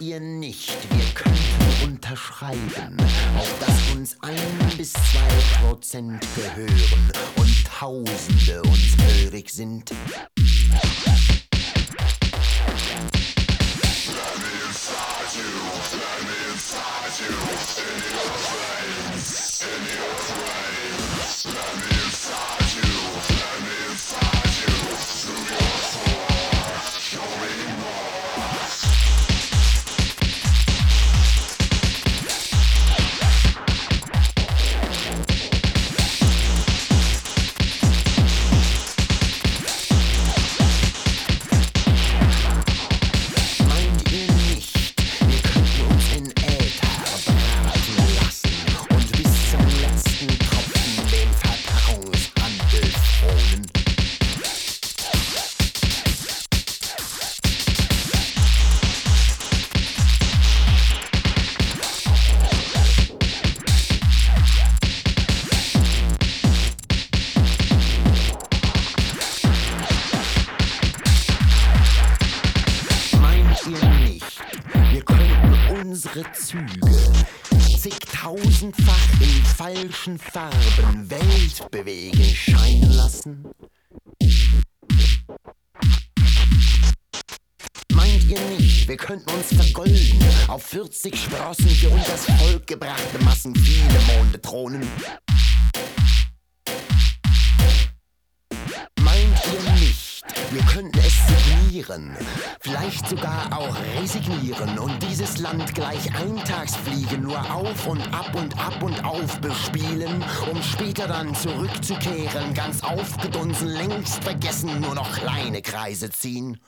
ihr nicht. Wir könnten unterschreiben, auf dass uns ein bis zwei Prozent gehören und Tausende uns hörig sind. Let me Farben Welt bewegen scheinen lassen? Meint ihr nicht, wir könnten uns vergolden, auf 40 Sprossen für uns das Volk gebrachte Massen viele Monde thronen? Wir könnten es signieren, vielleicht sogar auch resignieren und dieses Land gleich Eintagsfliegen nur auf und ab und ab und auf bespielen, um später dann zurückzukehren, ganz aufgedunsen, längst vergessen, nur noch kleine Kreise ziehen.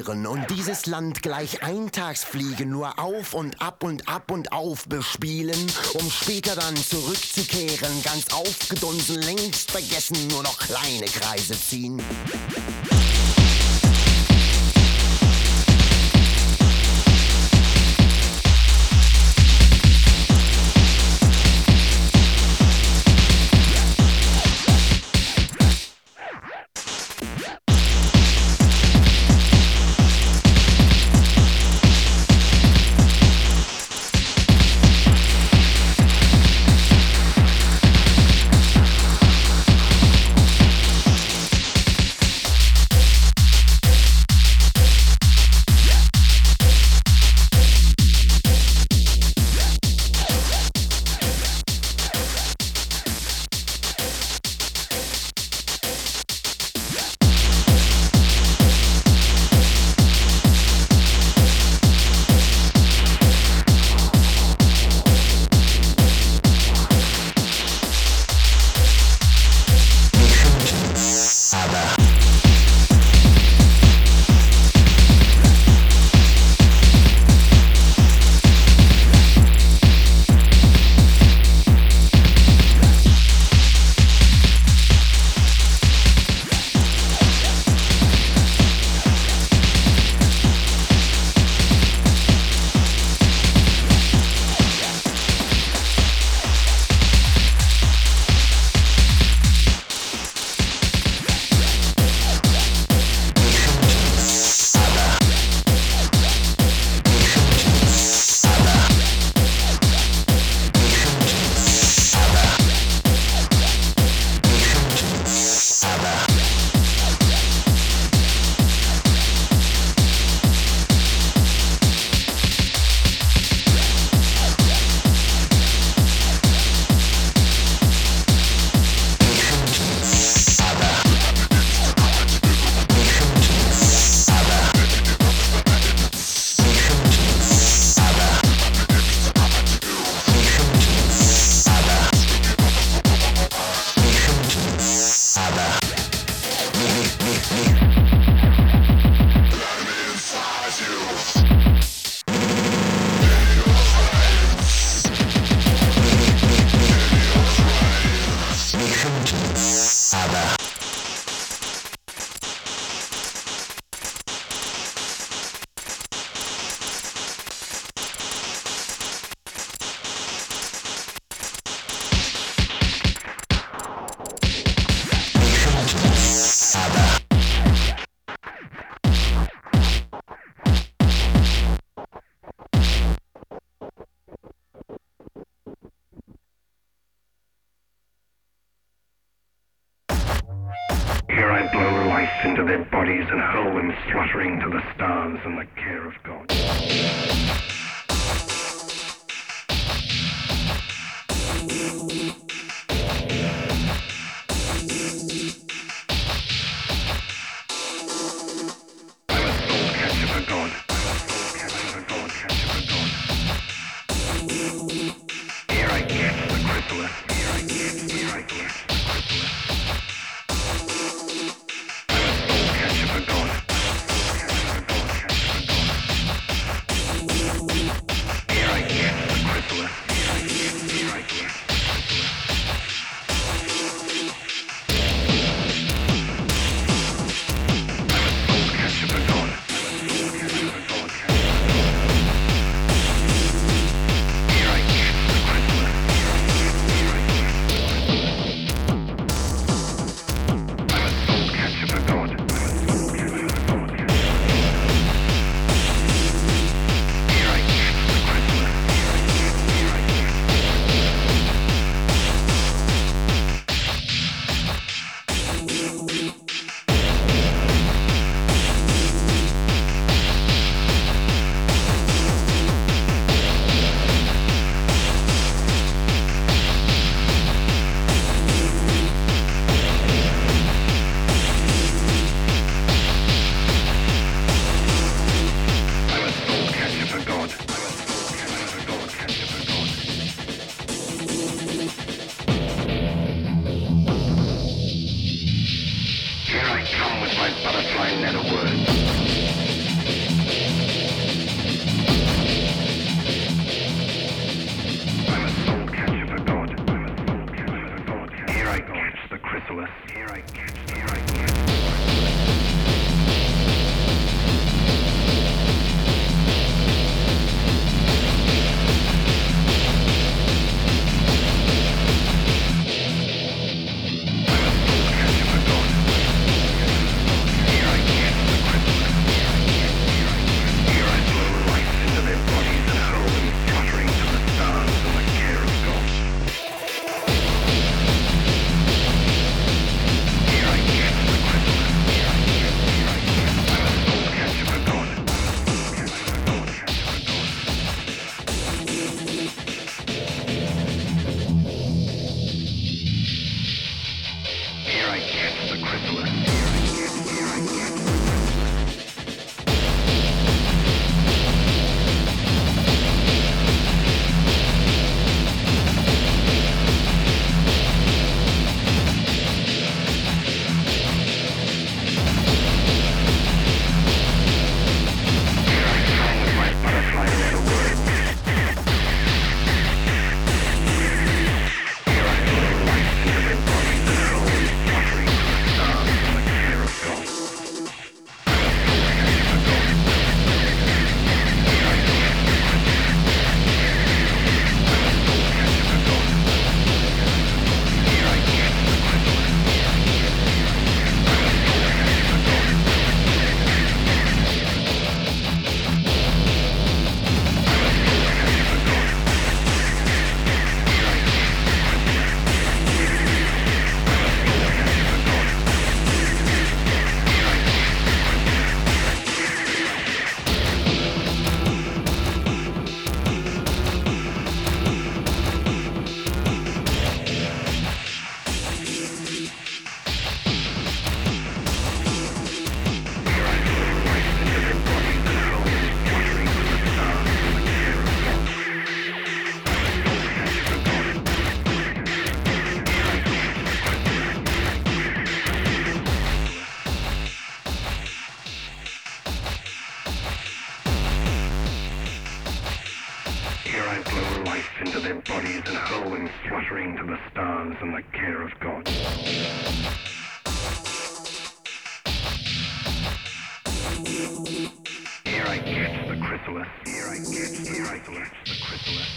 regieren und dieses Land gleich Eintagsfliegen nur auf und ab und ab und auf bespielen, um später dann zurückzukehren, ganz aufgedunsen, längst vergessen, nur noch kleine Kreise ziehen. Here I blow life into their bodies and hurl them fluttering to the stars and the care of God. Here I catch the chrysalis. Here I catch the chrysalis. The chrysalis.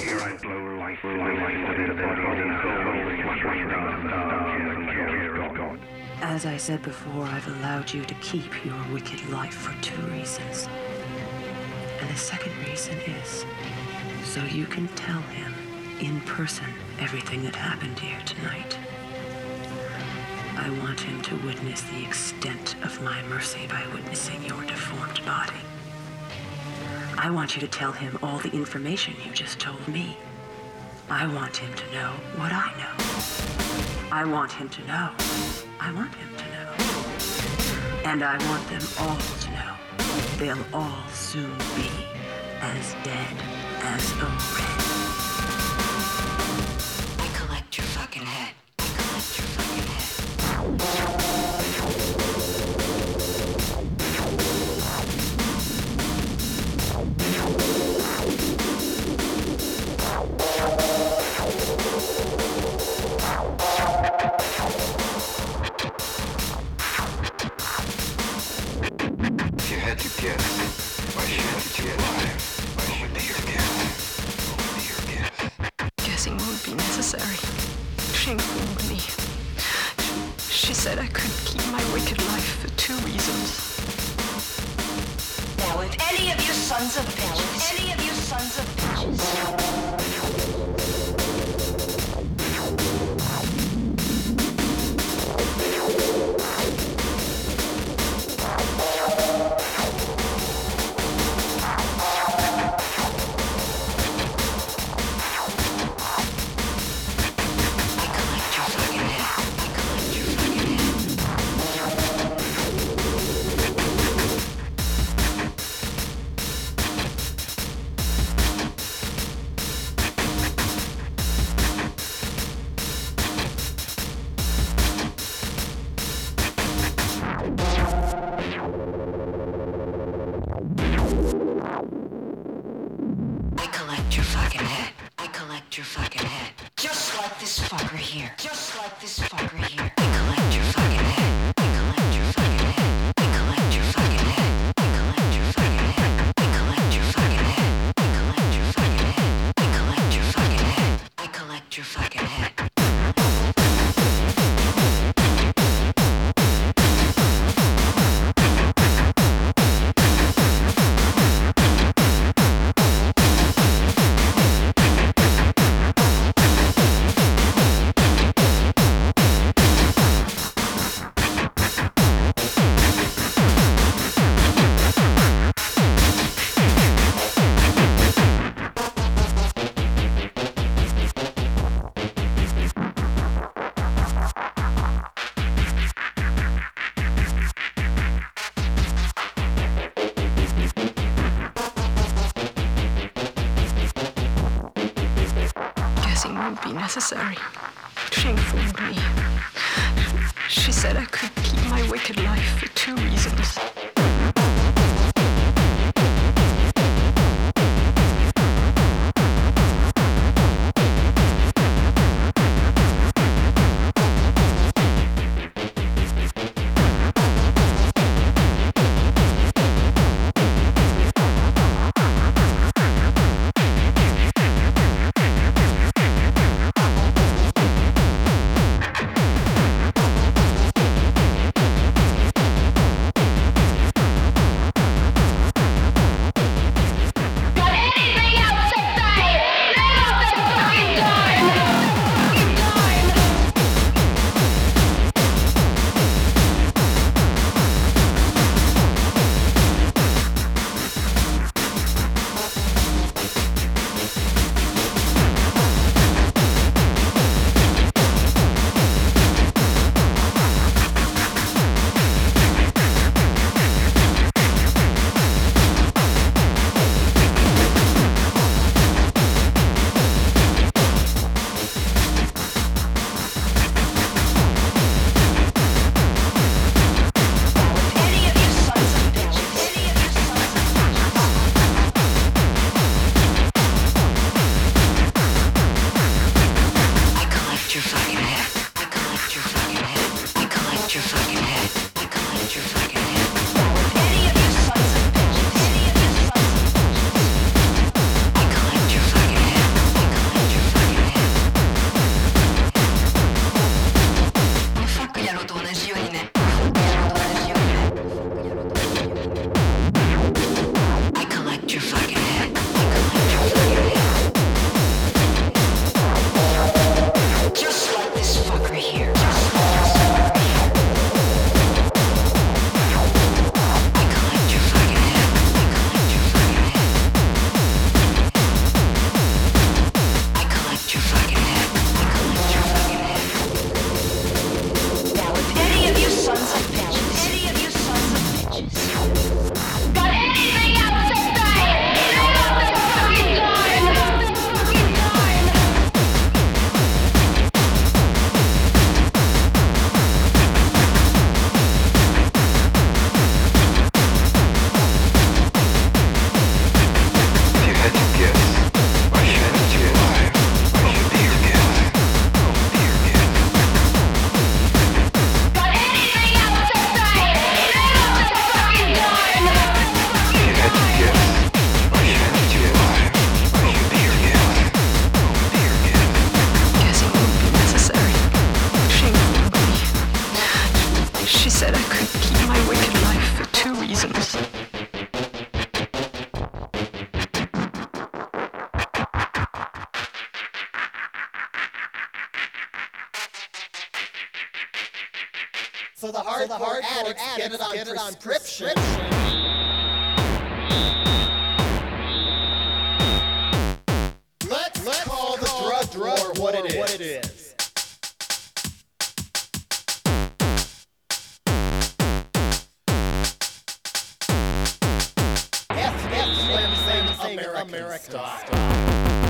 Here I blow life, life into their bodies and hurl them fluttering to the stars and the care of God. As I said before, I've allowed you to keep your wicked life for two reasons. And the second reason is so you can tell him in person everything that happened here tonight. I want him to witness the extent of my mercy by witnessing your deformed body. I want you to tell him all the information you just told me. I want him to know what I know. I want him to know. I want him to know. And I want them all to they'll all soon be as dead as a wren. is. What it is. American, American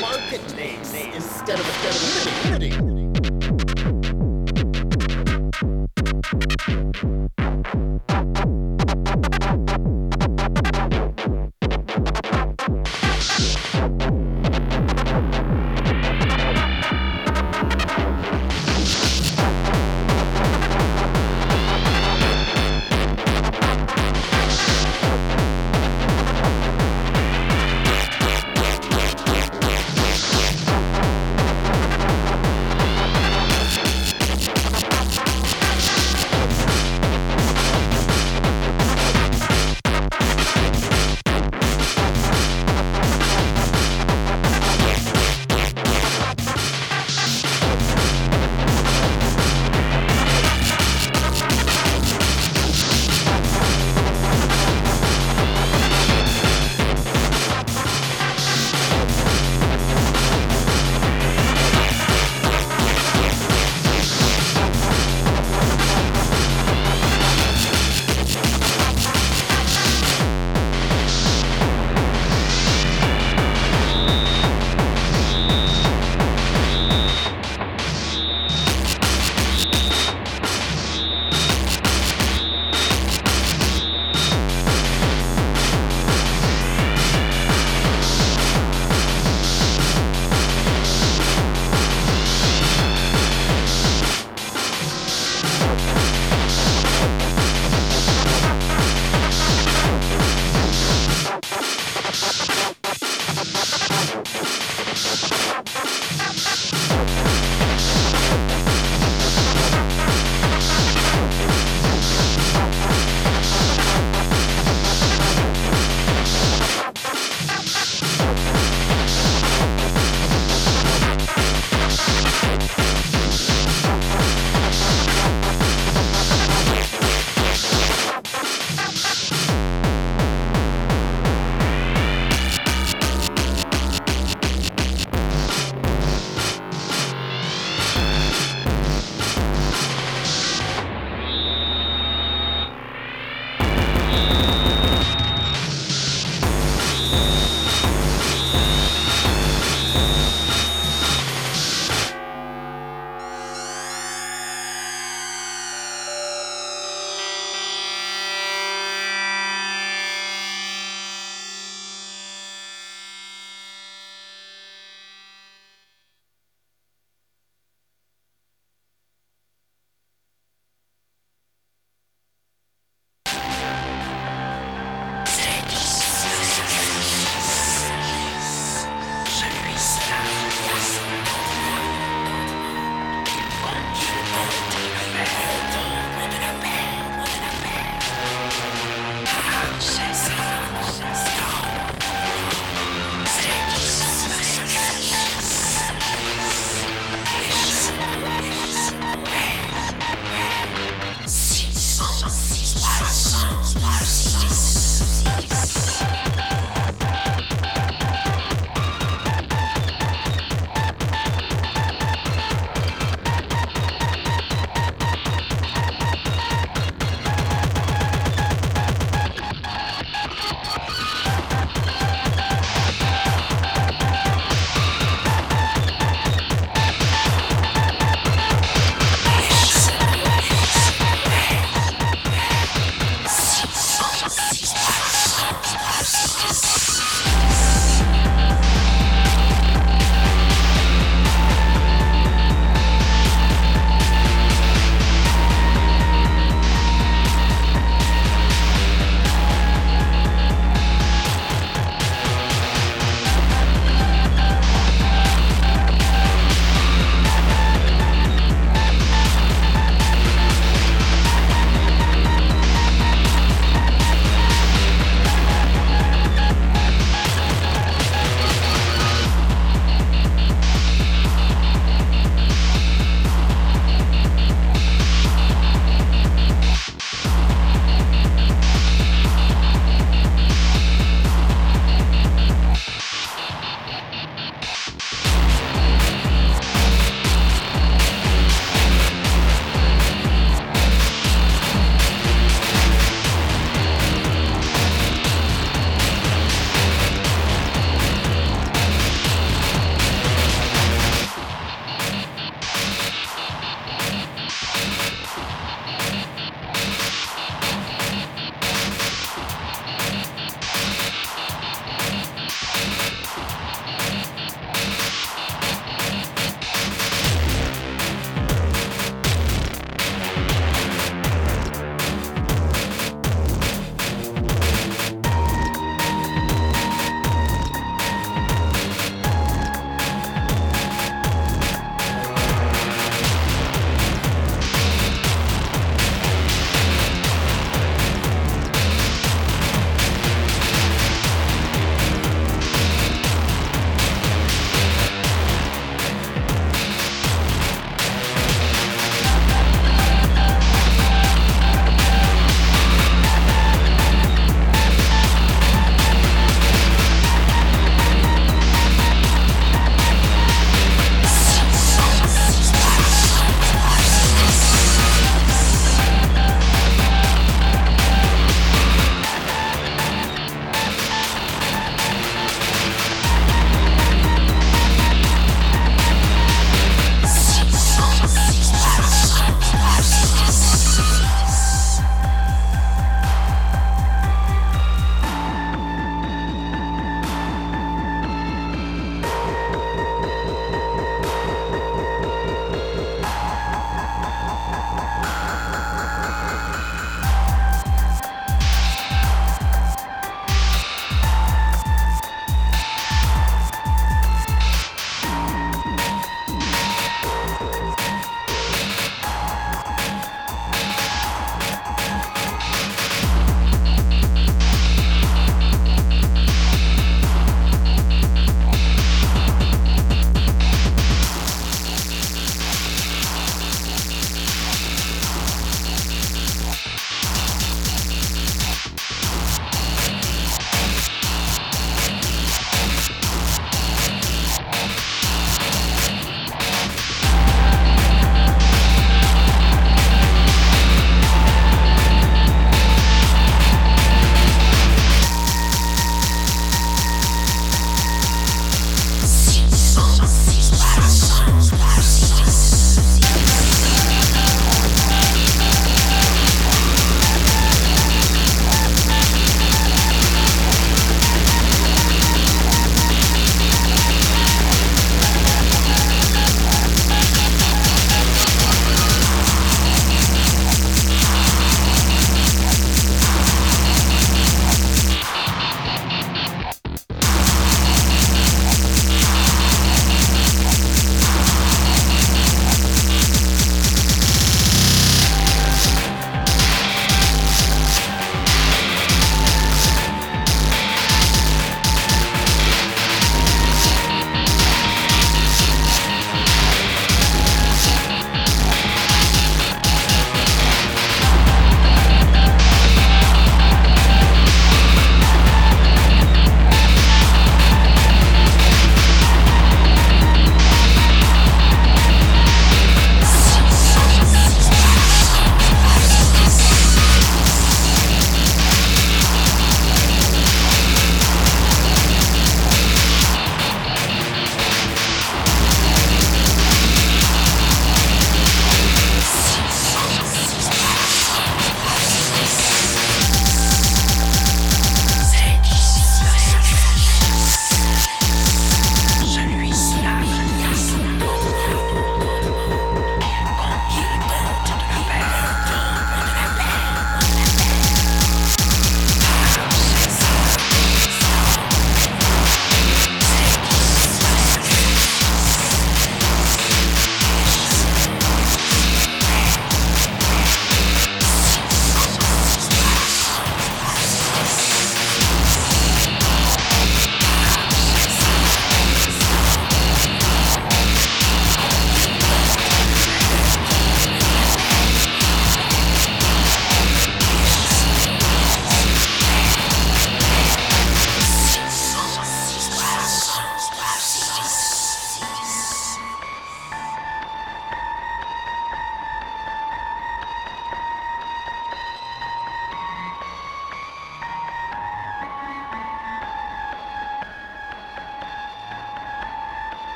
market instead of instead of